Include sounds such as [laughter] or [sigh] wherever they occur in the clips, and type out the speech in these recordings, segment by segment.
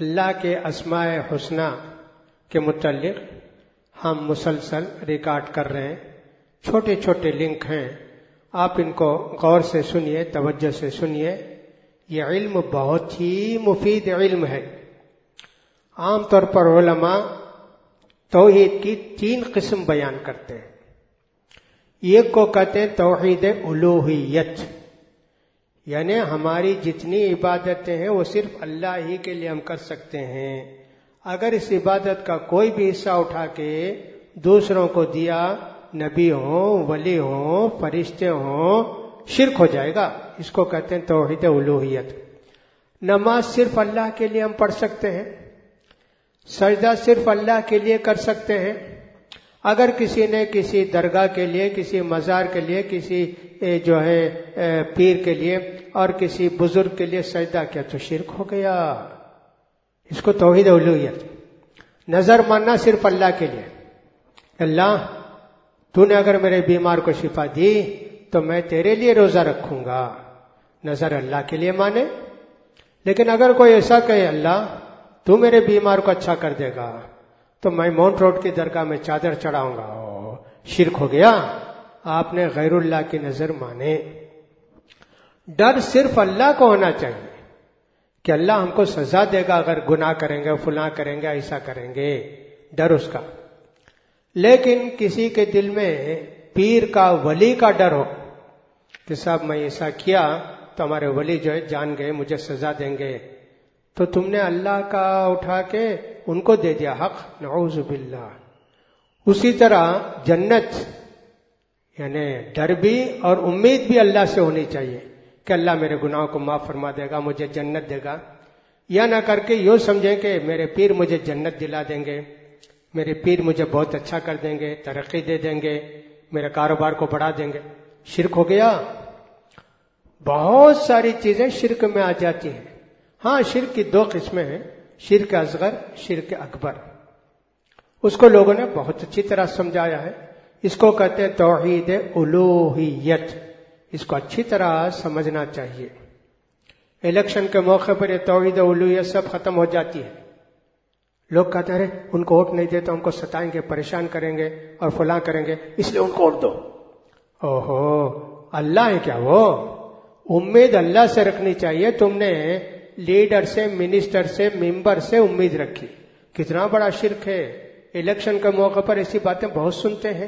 اللہ کے اسماء حسنہ کے متعلق ہم مسلسل ریکارڈ کر رہے ہیں۔ چھوٹے چھوٹے لنک ہیں۔ آپ ان کو غور سے سنیے، توجہ سے سنیے۔ یہ علم بہت ہی مفید علم ہے۔ عام طور پر علماء توحید کی تین قسم بیان کرتے ہیں۔ ایک کو کہتے ہیں توحید الوحیت یعنی ہماری جتنی عبادتیں ہیں وہ صرف اللہ ہی کے لیے ہم کر سکتے ہیں۔ اگر اس عبادت کا کوئی بھی حصہ اٹھا کے دوسروں کو دیا، نبی ہوں، ولی ہوں، فرشتے ہوں، شرک ہو جائے گا۔ اس کو کہتے ہیں توحید الوحیت نماز صرف اللہ کے لیے ہم پڑھ سکتے ہیں، سجدہ صرف اللہ کے لیے کر سکتے ہیں۔ اگر کسی نے کسی درگاہ کے لیے، کسی مزار کے لیے، کسی جو ہے پیر کے لیے اور کسی بزرگ کے لیے سجدہ کیا تو شرک ہو گیا۔ اس کو توحید الوحیت نظر ماننا صرف اللہ کے لیے۔ اللہ، تو نے اگر میرے بیمار کو شفا دی تو میں تیرے لیے روزہ رکھوں گا۔ نظر اللہ کے لیے مانے۔ لیکن اگر کوئی ایسا کہے، اللہ، تو میرے بیمار کو اچھا کر دے گا۔ تو میں مونٹ روڈ کی درگاہ میں چادر چڑھاؤں گا۔ شرک ہو گیا۔ آپ نے غیر اللہ کی نظر مانے۔ ڈر صرف اللہ کو ہونا چاہیے کہ اللہ ہم کو سزا دے گا۔ اگر گناہ کریں گے، فلاں کریں گے، ایسا کریں گے۔ ڈر اس کا۔ لیکن کسی کے دل میں پیر کا، ولی کا ڈر ہو کہ صاحب میں ایسا کیا تو ہمارے ولی جو ہے جان گئے، مجھے سزا دیں گے۔ تو تم نے اللہ کا اٹھا کے ان کو دے دیا حق، نعوذ باللہ۔ اسی طرح جنت یعنی ڈر بھی اور امید بھی اللہ سے ہونی چاہیے کہ اللہ میرے گناہوں کو معاف فرما دے گا، مجھے جنت دے گا۔ یا نہ کر کے یوں سمجھیں کہ میرے پیر مجھے جنت دلا دیں گے، میرے پیر مجھے بہت اچھا کر دیں گے، ترقی دے دیں گے، میرے کاروبار کو بڑھا دیں گے۔ شرک ہو گیا۔ بہت ساری چیزیں شرک میں آ جاتی ہیں۔ ہاں شرک کی دو قسمیں ہیں۔ شرک اصغر، شرک اکبر۔ اس کو لوگوں نے بہت اچھی طرح سمجھایا ہے۔ اس کو کہتے ہیں توحید الوحیت اس کو اچھی طرح سمجھنا چاہیے۔ الیکشن کے موقع پر یہ توحید الوحیت سب ختم ہو جاتی ہے۔ لوگ کہتے ہیں ان کو ووٹ نہیں دیتے، ان کو ستائیں گے، پریشان کریں گے اور فلاں کریں گے، اس لیے ان کو ووٹ دو۔ اوہو، اللہ ہے کیا وہ؟ امید اللہ سے رکھنی چاہیے تم نے لیڈر سے، منسٹر سے، ممبر سے امید رکھی۔ کتنا بڑا شرک ہے۔ الیکشن کے موقع پر ایسی باتیں بہت سنتے ہیں۔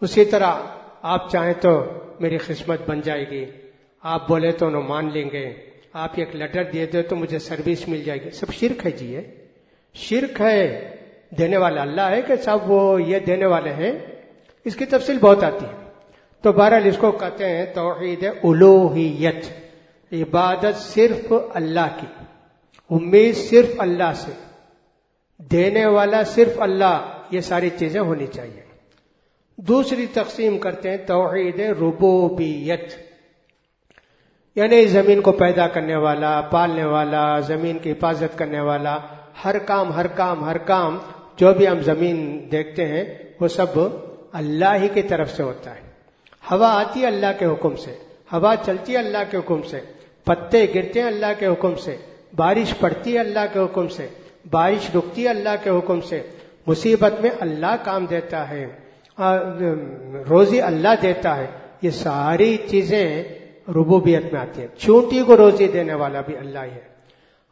اسی طرح آپ چاہیں تو میری قسمت بن جائے گی۔ آپ بولے تو انہوں مان لیں گے۔ آپ ایک لیٹر دیے دے تو مجھے سروس مل جائے گی۔ سب شرک ہے جی ہے شرک ہے دینے والا۔ اللہ ہے کہ صاحب وہ یہ دینے والے ہیں۔ اس کی تفصیل بہت آتی ہے۔ تو بہرحال اس کو کہتے ہیں توحید الوحیت عبادت صرف اللہ کی، امید صرف اللہ سے، دینے والا صرف اللہ، یہ ساری چیزیں ہونی چاہیے۔ دوسری تقسیم کرتے ہیں، توحید ربوبیت۔ یعنی زمین کو پیدا کرنے والا، پالنے والا، زمین کی حفاظت کرنے والا، ہر کام ہر کام ہر کام، جو بھی ہم زمین دیکھتے ہیں، وہ سب اللہ ہی کی طرف سے ہوتا ہے۔ ہوا آتی ہے اللہ کے حکم سے، ہوا چلتی ہے اللہ کے حکم سے۔ پتے گرتے ہیں اللہ کے حکم سے، بارش پڑتی ہے اللہ کے حکم سے، بارش رکتی ہے اللہ کے حکم سے، مصیبت میں اللہ کام دیتا ہے روزی اللہ دیتا ہے، یہ ساری چیزیں ربوبیت میں آتی ہیں۔ چونٹی کو روزی دینے والا بھی اللہ ہے۔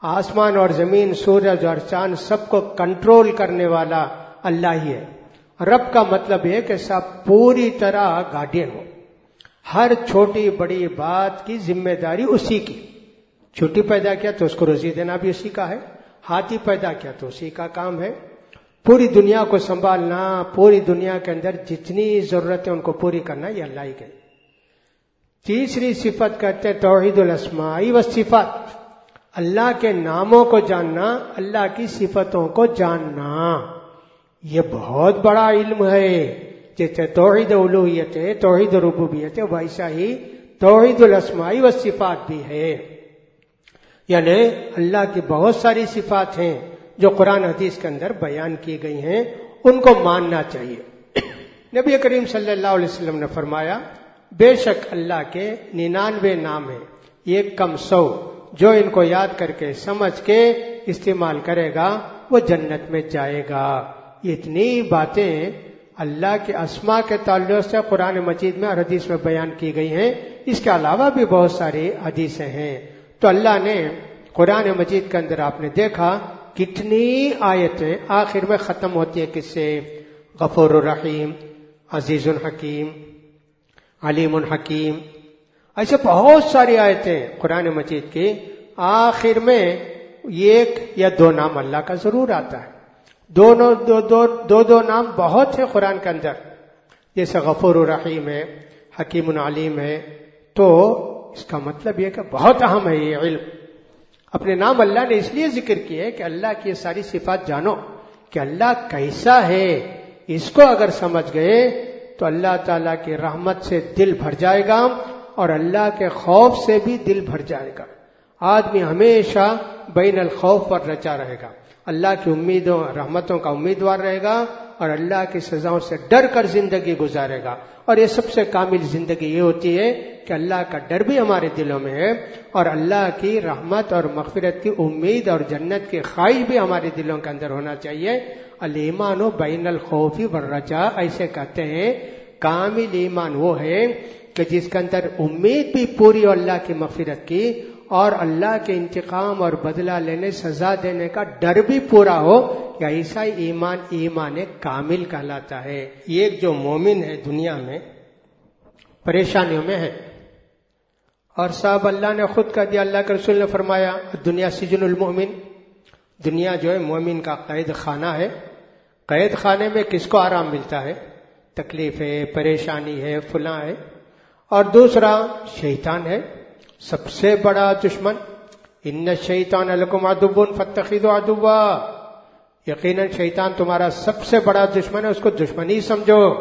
آسمان اور زمین، سورج اور چاند سب کو کنٹرول کرنے والا اللہ ہی ہے۔ رب کا مطلب یہ کہ سب پوری طرح گارڈین ہو ہر چھوٹی بڑی بات کی ذمہ داری اسی کی۔ چھوٹی پیدا کیا تو اس کو روزی دینا بھی اسی کا ہے، ہاتھی پیدا کیا تو اسی کا کام ہے۔ پوری دنیا کو سنبھالنا، پوری دنیا کے اندر جتنی ضرورت ہے ان کو پوری کرنا، یہ اللہ ہی گئی تیسری صفت کہتے ہیں توحید الاسمائی و صفات۔ اللہ کے ناموں کو جاننا، اللہ کی صفتوں کو جاننا، یہ بہت بڑا علم ہے۔ توحید الوحیت ہے، توحید ربوبیت ہے ویسا ہی توحید الاسمائی و صفات بھی ہے۔ یعنی اللہ کی بہت ساری صفات ہیں جو قرآن حدیث کے اندر بیان کی گئی ہیں، ان کو ماننا چاہیے۔ [coughs] نبی کریم صلی اللہ علیہ وسلم نے فرمایا، بے شک اللہ کے ننانوے نام ہیں، ایک کم سو، جو ان کو یاد کر کے، سمجھ کے استعمال کرے گا، وہ جنت میں جائے گا۔ اتنی باتیں اللہ کے اسما کے تعلق سے قرآن مجید میں اور حدیث میں بیان کی گئی ہیں۔ اس کے علاوہ بھی بہت ساری حدیثیں ہیں۔ تو اللہ نے قرآن مجید کے اندر آپ نے دیکھا کتنی آیتیں آخر میں ختم ہوتی ہیں کس سے غفور الرحیم، عزیز الحکیم، علیم الحکیم۔ ایسے بہت ساری آیتیں قرآن مجید کی۔ آخر میں ایک یا دو نام اللہ کا ضرور آتا ہے۔ دونوں دو دو دو, دو نام بہت ہیں قرآن کے اندر۔ جیسے غفور الرحیم ہے حکیم العلیم ہے تو اس کا مطلب یہ کہ بہت اہم ہے یہ علم۔ اپنے نام اللہ نے اس لیے ذکر کیا ہے کہ اللہ کی یہ ساری صفات جانو کہ اللہ کیسا ہے۔ اس کو اگر سمجھ گئے تو اللہ تعالی کی رحمت سے دل بھر جائے گا اور اللہ کے خوف سے بھی دل بھر جائے گا۔ آدمی ہمیشہ بین الخوف پر رچا رہے گا۔ اللہ کی امیدوں رحمتوں کا امیدوار رہے گا اور اللہ کی سزاؤں سے ڈر کر زندگی گزارے گا۔ اور یہ سب سے کامل زندگی یہ ہوتی ہے کہ اللہ کا ڈر بھی ہمارے دلوں میں ہے اور اللہ کی رحمت اور مغفرت کی امید اور جنت کی خواہش بھی ہمارے دلوں کے اندر ہونا چاہیے۔ المان و بین الخوفی ورجا ایسے کہتے ہیں، کامل ایمان وہ ہے کہ جس کے اندر امید بھی پوری اور اللہ کی مغفرت کی اور اللہ کے انتقام اور بدلہ لینے، سزا دینے کا ڈر بھی پورا ہو کہ ایسا ایمان ایمان کامل کہلاتا ہے۔ ایک جو مومن ہے دنیا میں، پریشانیوں میں ہے۔ اور صاحب، اللہ نے خود کہہ دیا، اللہ کے رسول نے فرمایا، دنیا سجن المومن دنیا جو ہے مومن کا قید خانہ ہے۔ قید خانے میں کس کو آرام ملتا ہے؟ تکلیف ہے، پریشانی ہے، فلاں ہے۔ اور دوسرا، شیطان ہے۔ سب سے بڑا دشمن، ان شیطان الکم ادب فتخید ادبا یقیناً شیطان تمہارا سب سے بڑا دشمن ہے، اس کو دشمن ہی سمجھو۔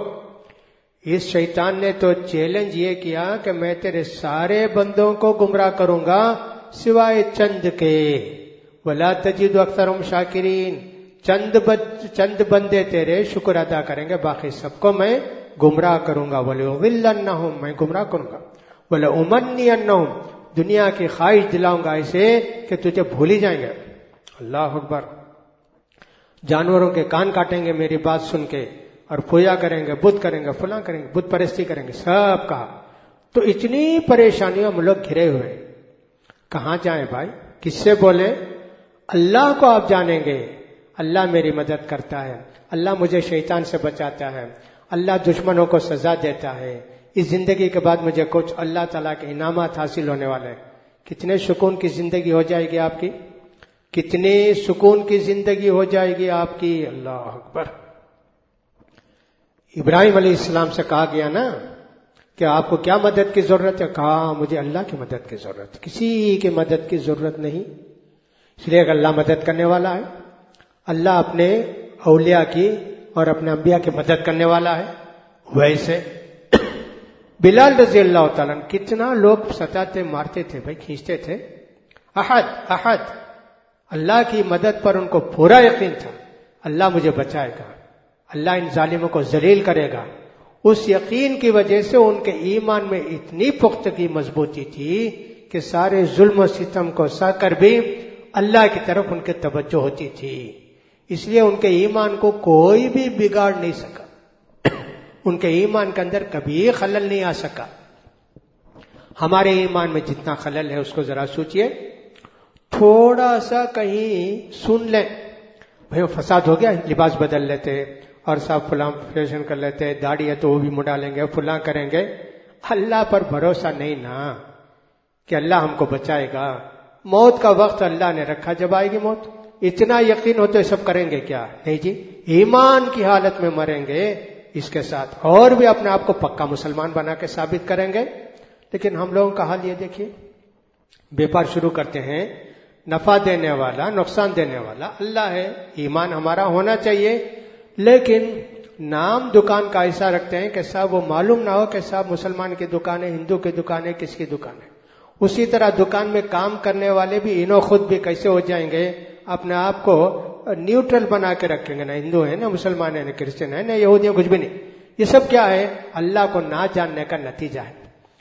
اس شیطان نے تو چیلنج یہ کیا کہ میں تیرے سارے بندوں کو گمراہ کروں گا سوائے چند کے۔ ولا تجید اکثر شاکرین چند چند بندے تیرے شکر ادا کریں گے، باقی سب کو میں گمراہ کروں گا۔ بولے ہوں میں گمراہ کروں گا۔ بولے امن ہوں دنیا کی خواہش دلاؤں گا اسے کہ تجھے بھول ہی جائیں گے۔ اللہ اکبر۔ جانوروں کے کان کاٹیں گے میری بات سن کے اور پوجا کریں گے، بدھ کریں گے، فلاں کریں گے، بدھ پرستی کریں گے، سب کہا۔ تو اتنی پریشانیوں میں لوگ گھرے ہوئے۔ کہاں جائیں بھائی؟ کس سے بولے اللہ کو آپ جانیں گے۔ اللہ میری مدد کرتا ہے۔ اللہ مجھے شیطان سے بچاتا ہے۔ اللہ دشمنوں کو سزا دیتا ہے۔ اس زندگی کے بعد مجھے کچھ اللہ تعالیٰ کے انعامات حاصل ہونے والے کتنے سکون کی زندگی ہو جائے گی آپ کی؟ کتنی سکون کی زندگی ہو جائے گی آپ کی؟ اللہ اکبر۔ ابراہیم علیہ السلام سے کہا گیا نا کہ آپ کو کیا مدد کی ضرورت ہے؟ کہا، مجھے اللہ کی مدد کی ضرورت۔ کسی کی مدد کی ضرورت نہیں۔ اس لیے اگر اللہ مدد کرنے والا ہے، اللہ اپنے اولیاء کی اور اپنے انبیاء کی مدد کرنے والا ہے۔ ویسے بلال رضی اللہ تعالیٰ کتنا لوگ ستاتے، مارتے تھے، بھائی، کھینچتے تھے۔ احد احد، اللہ کی مدد پر ان کو پورا یقین تھا۔ اللہ مجھے بچائے گا، اللہ ان ظالموں کو ذلیل کرے گا۔ اس یقین کی وجہ سے ان کے ایمان میں اتنی پختگی مضبوطی تھی کہ سارے ظلم و ستم کو سہ کر بھی اللہ کی طرف ان کی توجہ ہوتی تھی۔ اس لیے ان کے ایمان کو کوئی بھی بگاڑ نہیں سکا۔ ان کے ایمان کے اندر کبھی خلل نہیں آ سکا۔ ہمارے ایمان میں جتنا خلل ہے، اس کو ذرا سوچئے۔ تھوڑا سا کہیں سن لیں۔ بھائی فساد ہو گیا، لباس بدل لیتے، اور سب فلاں فیشن کر لیتے، داڑھی ہے تو وہ بھی مڈا لیں گے، فلاں کریں گے۔ اللہ پر بھروسہ نہیں نا کہ اللہ ہم کو بچائے گا۔ موت کا وقت اللہ نے رکھا، جب آئے گی موت۔ اتنا یقین ہو تو سب کریں گے کیا؟ نہیں جی ایمان کی حالت میں مریں گے۔ اس کے ساتھ اور بھی اپنے آپ کو پکا مسلمان بنا کے ثابت کریں گے۔ لیکن ہم لوگوں کا حال یہ دیکھیے، بیپار شروع کرتے ہیں۔ نفع دینے والا، نقصان دینے والا، اللہ ہے، ایمان ہمارا ہونا چاہیے۔ لیکن نام دکان کا ایسا رکھتے ہیں کہ صاحب وہ معلوم نہ ہو کہ صاحب مسلمان کی دکان ہے، ہندو کی دکان ہے، کس کی دکان ہے۔ اسی طرح دکان میں کام کرنے والے بھی انہوں خود بھی کیسے ہو جائیں گے؟ اپنے آپ کو نیوٹرل بنا کے رکھیں گے، نہ ہندو ہے نہ مسلمان ہے نہ کرسچن ہے نہ یہودی کچھ بھی نہیں۔ یہ سب کیا ہے؟ اللہ کو نہ جاننے کا نتیجہ ہے۔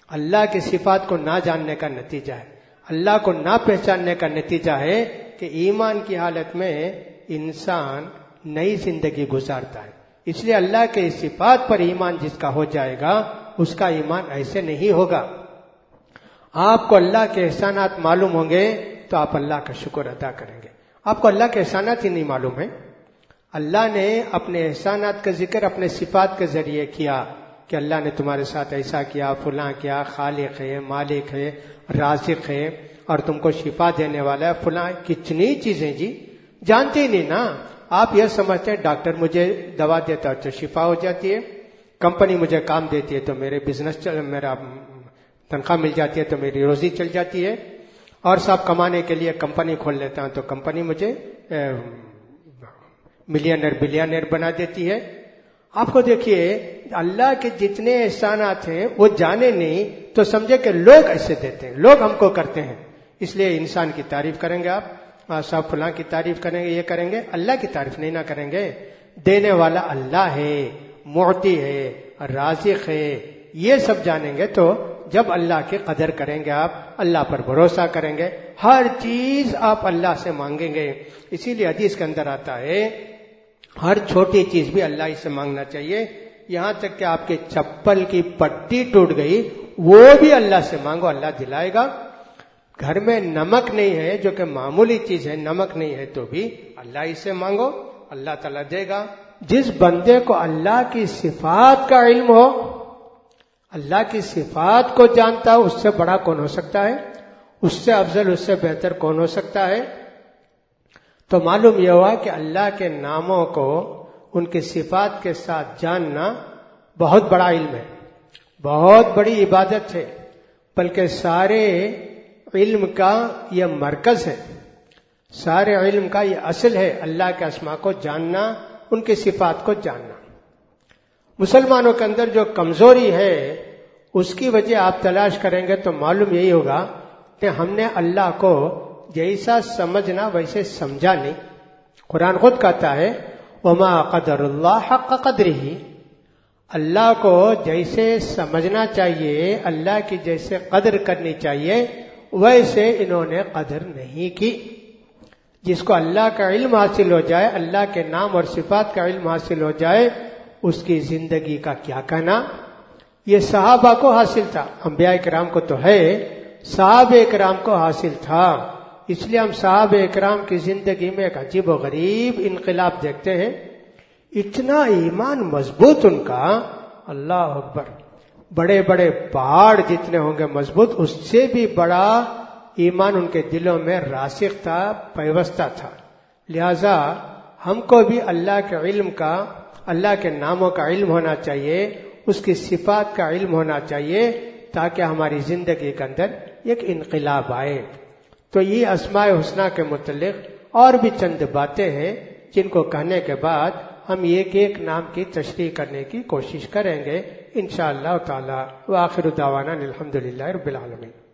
اللہ کی صفات کو نہ جاننے کا نتیجہ ہے۔ اللہ کو نہ پہچاننے کا نتیجہ ہے کہ ایمان کی حالت میں انسان نئی زندگی گزارتا ہے۔ اس لیے اللہ کے صفات پر ایمان جس کا ہو جائے گا، اس کا ایمان ایسے نہیں ہوگا۔ آپ کو اللہ کے احسانات معلوم ہوں گے، تو آپ اللہ کا شکر ادا کریں گے۔ آپ کو اللہ کے احسانات ہی نہیں معلوم ہے اللہ نے اپنے احسانات کا ذکر اپنے صفات کے ذریعے کیا کہ اللہ نے تمہارے ساتھ ایسا کیا، فلاں کیا، خالق ہے، مالک ہے، رازق ہے اور تم کو شفا دینے والا ہے۔ فلاں کتنی چیزیں جی جانتے ہی نہیں نا۔ آپ یہ سمجھتے ہیں، ڈاکٹر مجھے دوا دیتا ہے تو شفا ہو جاتی ہے، کمپنی مجھے کام دیتی ہے تو میرے بزنس میرا تنخواہ مل جاتی ہے تو میری روزی چل جاتی ہے۔ اور سب کمانے کے لیے کمپنی کھول لیتا ہوں تو کمپنی مجھے ملینر بلینر بنا دیتی ہے۔ آپ کو دیکھیے، اللہ کے جتنے احسانات ہیں، وہ جانے نہیں تو سمجھے کہ لوگ ایسے دیتے ہیں، لوگ ہم کو کرتے ہیں۔ اس لیے انسان کی تعریف کریں گے آپ صاحب فلاں کی تعریف کریں گے، یہ کریں گے، اللہ کی تعریف نہیں نہ کریں گے۔ دینے والا اللہ ہے موتی ہے، رازق ہے یہ سب جانیں گے تو جب اللہ کی قدر کریں گے آپ، اللہ پر بھروسہ کریں گے، ہر چیز آپ اللہ سے مانگیں گے۔ اسی لیے حدیث کے اندر آتا ہے، ہر چھوٹی چیز بھی اللہ سے مانگنا چاہیے۔ یہاں تک کہ آپ کے چپل کی پٹی ٹوٹ گئی، وہ بھی اللہ سے مانگو، اللہ دلائے گا۔ گھر میں نمک نہیں ہے، جو کہ معمولی چیز ہے، نمک نہیں ہے تو بھی اللہ ہی سے مانگو، اللہ تعالیٰ دے گا۔ جس بندے کو اللہ کی صفات کا علم ہو اللہ کی صفات کو جانتا ہو اس سے بڑا کون ہو سکتا ہے؟ اس سے افضل، اس سے بہتر کون ہو سکتا ہے؟ تو معلوم یہ ہوا کہ اللہ کے ناموں کو، ان کی صفات کے ساتھ جاننا بہت بڑا علم ہے۔ بہت بڑی عبادت ہے، بلکہ سارے علم کا یہ مرکز ہے۔ سارے علم کا یہ اصل ہے، اللہ کے اسما کو جاننا، ان کی صفات کو جاننا۔ مسلمانوں کے اندر جو کمزوری ہے، اس کی وجہ آپ تلاش کریں گے تو معلوم یہی ہوگا کہ ہم نے اللہ کو جیسا سمجھنا ویسے سمجھا نہیں۔ قرآن خود کہتا ہے، وما قدر اللہ حق قدر ہی اللہ کو جیسے سمجھنا چاہیے، اللہ کی جیسے قدر کرنی چاہیے، ویسے انہوں نے قدر نہیں کی۔ جس کو اللہ کا علم حاصل ہو جائے، اللہ کے نام اور صفات کا علم حاصل ہو جائے اس کی زندگی کا کیا کہنا؟ یہ صحابہ کو حاصل تھا۔ انبیاء کرام کو تو ہے، صحابہ کرام کو حاصل تھا۔ اس لیے ہم صاحب اکرام کی زندگی میں ایک عجیب و غریب انقلاب دیکھتے ہیں۔ اتنا ایمان مضبوط ان کا۔ اللہ اکبر۔ بڑے بڑے پہاڑ جتنے ہوں گے مضبوط، اس سے بھی بڑا ایمان ان کے دلوں میں راسخ تھا، پیوستہ تھا۔ لہذا ہم کو بھی اللہ کے علم کا اللہ کے ناموں کا علم ہونا چاہیے، اس کی صفات کا علم ہونا چاہیے تاکہ ہماری زندگی کے اندر ایک انقلاب آئے۔ تو یہ اسماء حسنہ کے متعلق اور بھی چند باتیں ہیں جن کو کہنے کے بعد ہم ایک ایک نام کی تشریح کرنے کی کوشش کریں گے۔ انشاءاللہ تعالی۔ و آخر الحمد للہ رب العالمین۔